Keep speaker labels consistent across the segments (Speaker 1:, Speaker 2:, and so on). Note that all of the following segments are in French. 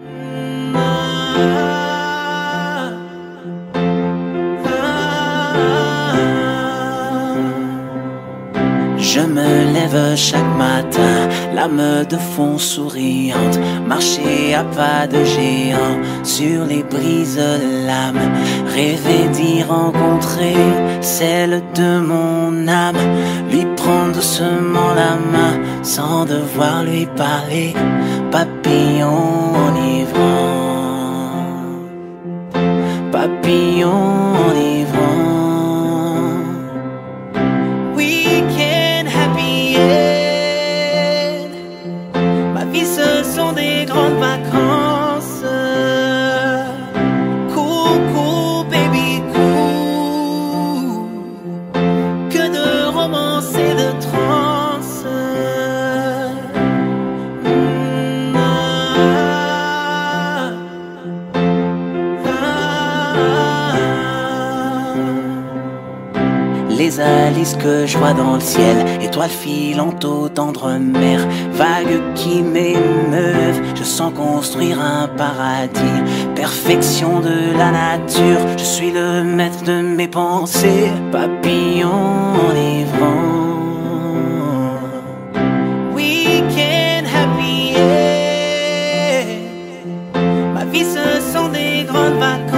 Speaker 1: Je me lève chaque matin, l'âme de fond souriante, marcher à pas de géant sur les brises de l'âme, rêver d'y rencontrer celle de mon âme, lui prendre doucement la main sans devoir lui parler, papillon enivrant, papillon les alices que je vois dans le ciel, étoiles filantes aux tendres mer, vagues qui m'émeuvent, je sens construire un paradis, perfection de la nature, je suis le maître de mes pensées, papillon enivrant. Ma vie ce sont des grandes vacances.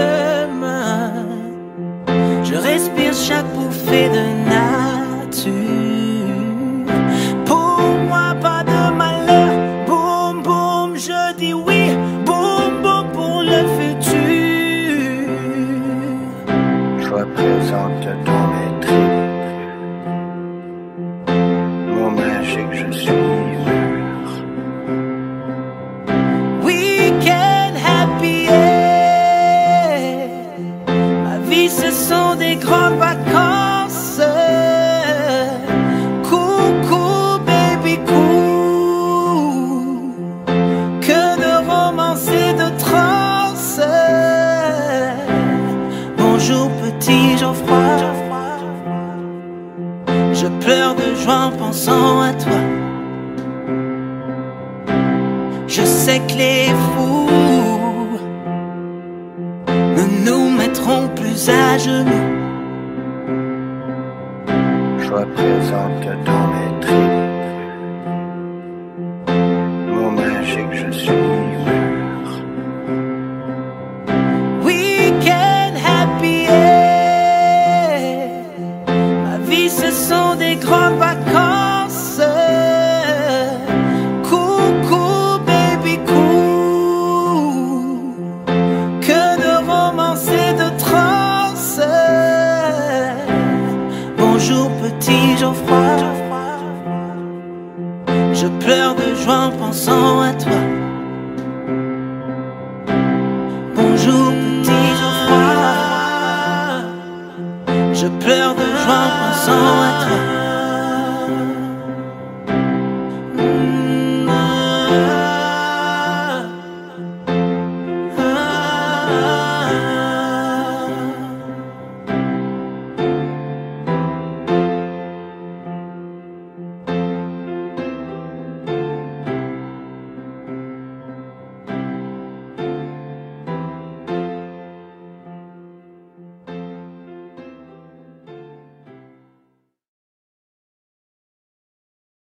Speaker 1: Je
Speaker 2: présente dans mes tripes. je suis
Speaker 1: Weekend happy Ma vie ce sont des grandes petit Geoffroy je pleure de joie en pensant à toi. Je sais que les fous ne nous mettront plus à genoux.
Speaker 2: Je présente dans mes pensant à toi. Bonjour petit Geoffroy, je pleure de joie en pensant à toi.